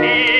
Dio